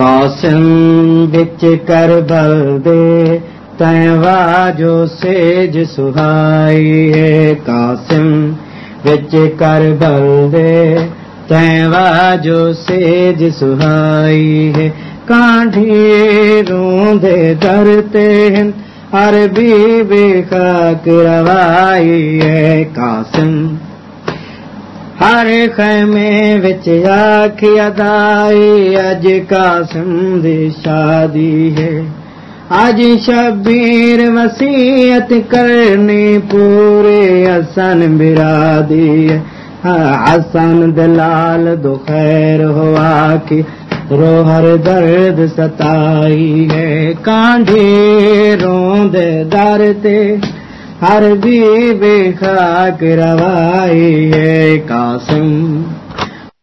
قاسم بچ کر بل دے جو سیج سہائی ہے قاسم بچ کر بل دے جو سیج سہائی ہے کانڈھی روندے درتے ہیں عربی بے خاک روائی ہے قاسم ہر خیمے بچ آخ ادائی، اج قاسم دی شادی ہے۔ اج شبیر وسیعت کرنی پورے حسن برادی ہے۔ ہاں، حسن دلال دو خیر ہوا کی روہر درد ستائی ہے۔ کانڈی روند در تے ہر جی بے خاک روائی ہے قاسم